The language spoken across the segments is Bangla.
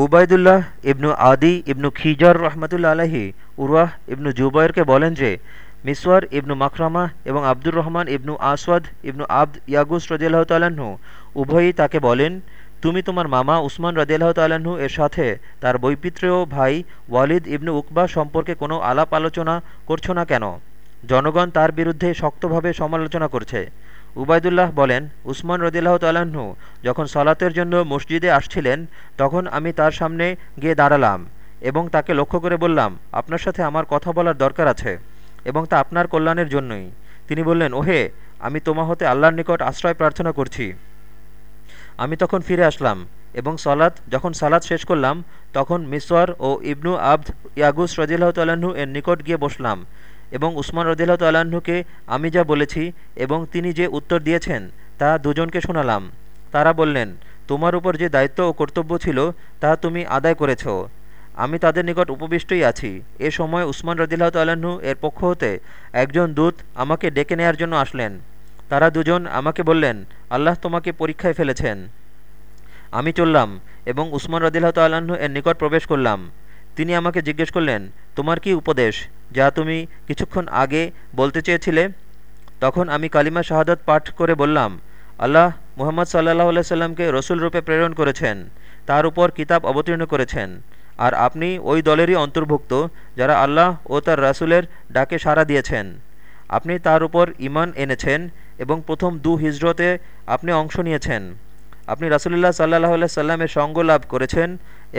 উবায়দুল্লাহ ইবনু আদি ইবনু খিজর রহমতুল্লা আলহি উরওয়াহ ইবনু জুবাইরকে বলেন যে, মিসওয়ার ইবনু মাখরামা এবং আব্দুর রহমান ইবনু আসওয়াদ ইবনু আব্দ ইয়াগুস রদিয়াল্লাহ তাল্লাহ্ন উভয়ই তাকে বলেন, তুমি তোমার মামা উসমান রদিয়াল্লাহ তাল্লাহ্ন এর সাথে তার বৈপিত্রেয় ভাই ওয়ালিদ ইবনু উকবা সম্পর্কে কোনো আলাপ আলোচনা করছ না কেন? জনগণ তার বিরুদ্ধে শক্তভাবে সমালোচনা করছে। উবায়দুল্লাহ বলেন, উসমান রদিল্লাহ তাল্লাহ্ন যখন সলাতের জন্য মসজিদে আসছিলেন, তখন আমি তার সামনে গিয়ে দাঁড়ালাম এবং তাকে লক্ষ্য করে বললাম, আপনার সাথে আমার কথা বলার দরকার আছে এবং তা আপনার কল্যাণের জন্যই। তিনি বললেন, ওহে, আমি তোমা হতে আল্লাহর নিকট আশ্রয় প্রার্থনা করছি। আমি তখন ফিরে আসলাম এবং সলাৎ যখন সালাদ শেষ করলাম, তখন মিসওয়ার ও ইবনু আব্দ ইয়াগুস রদিল্লাহ তাল্লাহ্ন এর নিকট গিয়ে বসলাম এবং উসমান রদিল্লাহ তাল্লাহ্নকে আমি যা বলেছি এবং তিনি যে উত্তর দিয়েছেন, তা দুজনকে শোনালাম। তারা বললেন, তোমার উপর যে দায়িত্ব ও কর্তব্য ছিল, তা তুমি আদায় করেছ। আমি তাদের নিকট উপবিষ্টই আছি। এ সময় উসমান রদিল্লাহ তাল্লাহ্ন এর পক্ষ হতে একজন দূত আমাকে ডেকে নেয়ার জন্য আসলেন। তারা দুজন আমাকে বললেন, আল্লাহ তোমাকে পরীক্ষায় ফেলেছেন। আমি চললাম এবং উসমান রদিল্লাহ তাল্লাহ্ন এর নিকট প্রবেশ করলাম। তিনি আমাকে জিজ্ঞেস করলেন তোমার কি উপদেশ, যা তুমি কিছুক্ষণ আগে বলতে চেয়েছিলে? তখন আমি কালিমা শাহাদত পাঠ করে বললাম, আল্লাহ মুহাম্মদ সাল্লাহ সাল্লামকে রসুল রূপে প্রেরণ করেছেন, তার উপর কিতাব অবতীর্ণ করেছেন, আর আপনি ওই দলেরই অন্তর্ভুক্ত যারা আল্লাহ ও তার রাসুলের ডাকে সাড়া দিয়েছেন। আপনি তার উপর ইমান এনেছেন এবং প্রথম দু হিজরতে আপনি অংশ নিয়েছেন। আপনি রাসুলুল্লাহ সাল্লাহ সাল্লামের সঙ্গ লাভ করেছেন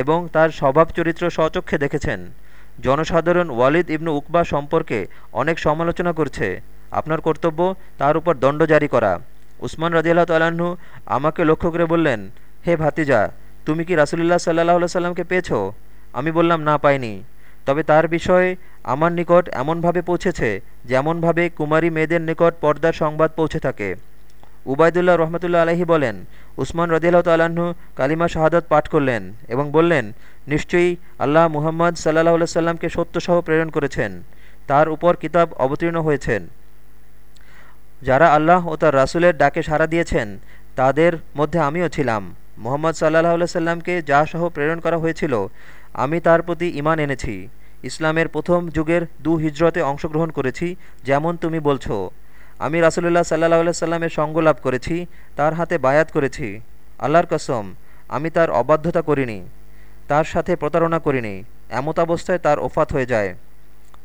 এবং তার স্বভাব চরিত্র স্বচক্ষে দেখেছেন। জনসাধারণ ওয়ালিদ ইবনু উকবা সম্পর্কে অনেক সমালোচনা করছে। আপনার কর্তব্য তার উপর দণ্ড জারি করা। উসমান রাজিয়াল্লাহ তাল্লাহ্ন আমাকে লক্ষ্য করে বললেন, হে ভাতিজা, তুমি কি রাসুলুল্লাহ সাল্লাহ সাল্লামকে পেয়েছ? আমি বললাম, না, পাইনি। তবে তার বিষয়ে আমার নিকট এমনভাবে পৌঁছেছে, যেমনভাবে কুমারী মেয়েদের নিকট পর্দার সংবাদ পৌঁছে থাকে। উবায়দুল্লাহ রহমতুল্লা আলহি বলেন, উসমান রদিল্লাহ তাল্লাহ্ন কালিমা শাহাদত পাঠ করলেন এবং বললেন, নিশ্চয়ই আল্লাহ মুহাম্মদ সাল্লাহ সাল্লামকে সত্যসহ প্রেরণ করেছেন। তার উপর কিতাব অবতীর্ণ হয়েছেন। যারা আল্লাহ ও তার রাসুলের ডাকে সাড়া দিয়েছেন, তাদের মধ্যে আমিও ছিলাম। মোহাম্মদ সাল্লাহ সাল্লামকে যা সহ প্রেরণ করা হয়েছিল, আমি তার প্রতি ইমান এনেছি। ইসলামের প্রথম যুগের দু হিজরতে অংশগ্রহণ করেছি, যেমন তুমি বলছো। আমি রাসুলুল্লাহ সাল্লাহ সাল্লামের সঙ্গ লাভ করেছি, তার হাতে বায়াত করেছি। আল্লাহর কসম, আমি তার অবাধ্যতা করিনি, তার সাথে প্রতারণা করিনি, এমত অবস্থায় তার ওফাত হয়ে যায়।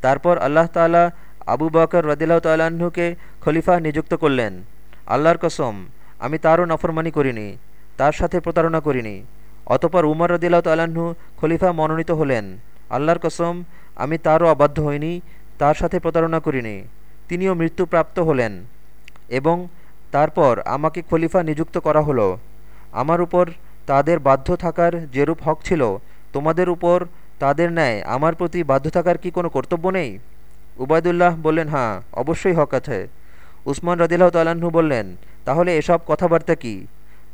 তারপর আল্লাহ তালা আবু বকর রদিল্লাহ তাল্লাহ্নকে খলিফা নিযুক্ত করলেন। আল্লাহর কসম, আমি তারও নফরমানি করিনি, তার সাথে প্রতারণা করিনি। অতপর উমর রদিল্লাহ তাল্লাহ্ন খলিফা মনোনীত হলেন। আল্লাহর কসম, আমি তারও অবাধ্য হইনি, তার সাথে প্রতারণা করিনি। তিনিও মৃত্যুপ্রাপ্ত হলেন এবং তারপর আমাকে খলিফা নিযুক্ত করা হলো। আমার উপর তাদের বাধ্য থাকার যেরূপ হক ছিল, তোমাদের উপর তাদের ন্যায় আমার প্রতি বাধ্য থাকার কি কোনো কর্তব্য নেই? উবায়দুল্লাহ বললেন হ্যাঁ অবশ্যই হক আছে। উসমান রদিল্লাহ তাল্লাহ্ন বললেন, তাহলে এসব কথাবার্তা কি?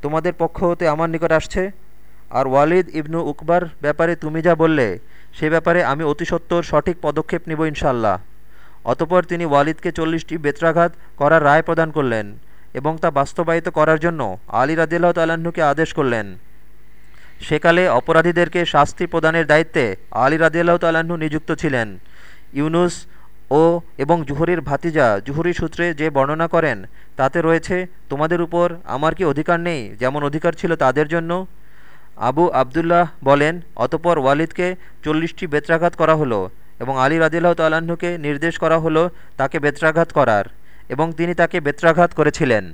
তোমাদের পক্ষ হতে আমার নিকট আসছে? আর ওয়ালিদ ইবনু উকবার ব্যাপারে তুমি যা বললে, সে ব্যাপারে আমি অতিসত্বর সঠিক পদক্ষেপ নিব ইনশাল্লাহ অতপর তিনি ওয়ালিদকে চল্লিশটি বেত্রাঘাত করার রায় প্রদান করলেন এবং তা বাস্তবায়িত করার জন্য আলী রাদিল্লাহ তাল্লাহ্নকে আদেশ করলেন। সেকালে অপরাধীদেরকে শাস্তি প্রদানের দায়িত্বে আলী রাদিল্লাহ তাল্লাহ্ন নিযুক্ত ছিলেন। ইউনুস ও এবং জুহরির ভাতিজা জুহরি সূত্রে যে বর্ণনা করেন, তাতে রয়েছে, তোমাদের উপর আমার কি অধিকার নেই, যেমন অধিকার ছিল তাদের জন্য? আবু আবদুল্লাহ বলেন, অতপর ওয়ালিদকে চল্লিশটি বেত্রাঘাত করা হলো। এবং আলী রাজিল্লাহ তাল্লাহ্নকে নির্দেশ করা হলো তাকে বেত্রাঘাত করার এবং তিনি তাকে বেত্রাঘাত করেছিলেন।